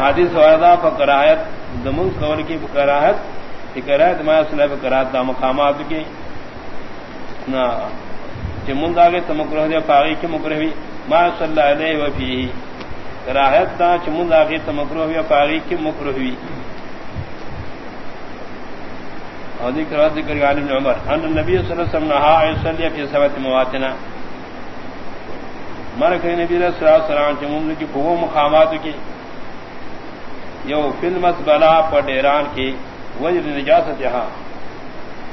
حدیث وردہ فکراہت دمن قول کی فکراہت فکراہت میں اسلح فکراہت دا مقامات کی۔ نا چمند آگے تو مکرہ دے فاغی کی مکرہ بھی ما صلی اللہ علیہ وفیہی کراہت دا چمند آگے تو مکرہ بھی فاغی کی مکرہ بھی اور ذکر ذکر علی بن عمر. ان النبی صلی اللہ علیہ وسلم نہا ایسلی فی سبت مواتنا. مرک نبی صلی اللہ علیہ وسلم چمند کی فہو مقامات کی یو فلم بلا پڈیران کی وجر نجاست یہاں.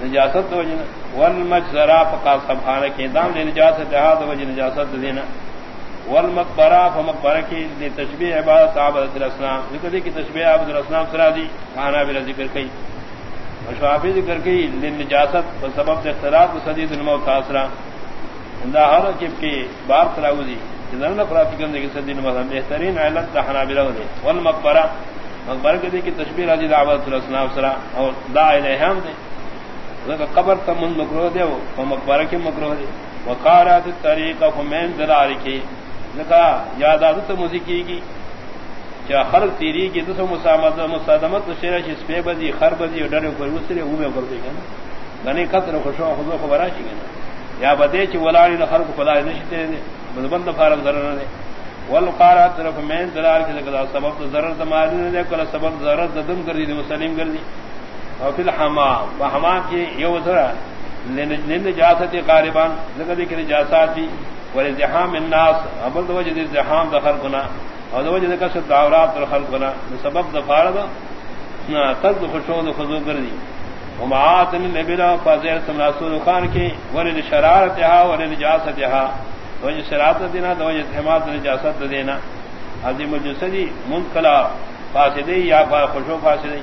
نجاست وجن والمج ذرا پکا سبحانہ کی دام دے نجاست یہاں تو وجہ نجاست دینا. والمقبرہ فمقبرہ کی دی تشبیح عبادت عبادت الاسلام. ذکر دی کی تشبیح عبادت الاسلام سرا دی. کھانا بھی ذکر کئی. مشوافی ذکر کئی لن نجاست و سبب اختلاف صدید الموت آسرا۔ اندہ ہر کب کی بار سراؤ دی جنرل پراتی کرنے کی صدید الموت بہترین علت دا حنابلہ دے۔ والمقبرہ۔ مقبر کے دے کی تشبیر راجی دعوت الاسلام سرا۔ اور دا الہام دے۔ قبر تمن مکرو دے وہ مقبر کے مکرو دے۔ وقارات طریقہ فمین دلال کی لکا یاد عادت موسیقی کی چا خر تیری کی تو مسامت مصادمت شیرا چ پہ بجی خر بجی ڈر پر اسرے او میں کر دے گا گنے قطر خوشو خذو خبر اشی گنا یا بدے چ ولاڑی خر کو خدا نشتے دے بند فارم ضرر دے۔ والقارات طرف میں دلال کے لگا سبب تو ضرر تمہاری نے دے، کلا سبب ضرر دم کر دی مسلم کر دی اور پھر حمام وحمام کی یو ذرا، لن جاستی قاربان لگا دی کہ جاسات بھی ولزحام الناس ابل دو وجہ زحام دخل کنا اور دو وجہ کسر دعورات دخل کنا. سبب دفار دا تد خوشوں دو خضو کر دی ومعات من فازیر سمناسور خان کی ولن شرارتها ولن جاستها. وجہ شرات دینا تو وجہ حمات نجاست دینا عظیم الجسدی منقلا فاسدی یا خوشو فاسدی.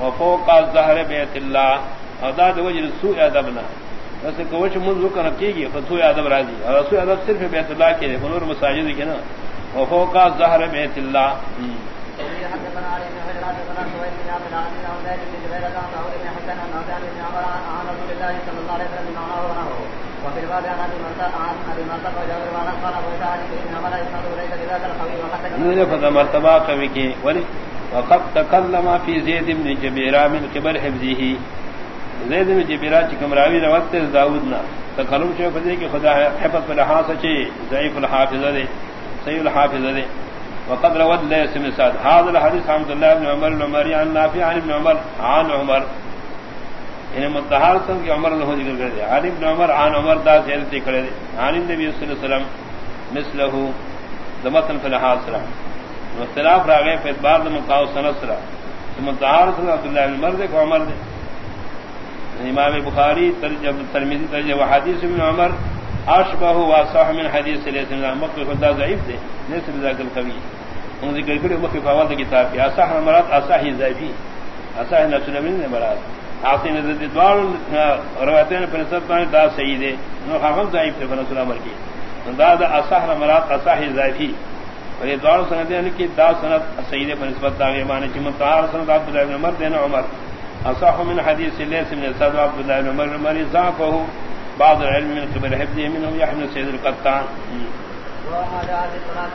وفوق الظہر بیت اللہ ادا دو وجہ سوء ادبنا ویسے کوش منذ ذکر کی گی فسوء ادب راضی اور سوء ادب صرف بیت اللہ کے نور مساجد کے نا وفوق الظہر بیت اللہ وفي الباب عن ابي عن ابي وجابر قال ابو سعد بذاك القوي وقد تكلم مرتبہ قوی کی۔ ولی وقد تكلم في زيد بن جبير من قبل حفظه زید بن جبیرہ چکم راوی روت داؤد تکلم چے فدی کہ خدا حفظ پر ہاں سچے ضعیف الحافظ دے۔ صحیح الحافظ دے وقد روت ليس من سعد۔ هذا الحديث عبد الله بن عمر العمري عن یعنی نافع عن ابن عمر، عن عمر۔ یعنی ان متحال سن کہ عمر نے ذکر کر دیا۔ عن ابن عمر، عن عمر دا ذکر زیادت کرے عن النبي صلی اللہ علیہ وسلم مثله دمتن في الحاصل واختلاف را گئے پھر بعد مقاو سنسرا متحال سن عبد الله بن عمر کو عمر دے۔ یعنی امام بخاری، ترجمہ، ترمذی ترجمہ، حدیث ابن عمر اشبہ واصح من حدیث علیہ السلام مکہ خدا ضعیف دے نسب ذاک القوی ان ذکر کرے مکہ فواد کتاب کی اصح مراد اصح ضعیفی اصح نفس الامین نے مراد. آسی نے دوار روایتیں پر سب میں دا صحیح دے نو ہم ضعیف تھے بنس الامر کی دا دا اصح مراد اصح ضعیفی اور یہ دوار سندیں کی دا سند صحیح دے پر نسبت دا معنی کہ متعار سند عبد الله بن عمر دین عمر. اصح من حدیث لیس من سعد عبد الله بن عمر عمر ضعفه بعض العلم من قبل حفظه منهم يحمل سيد القطان.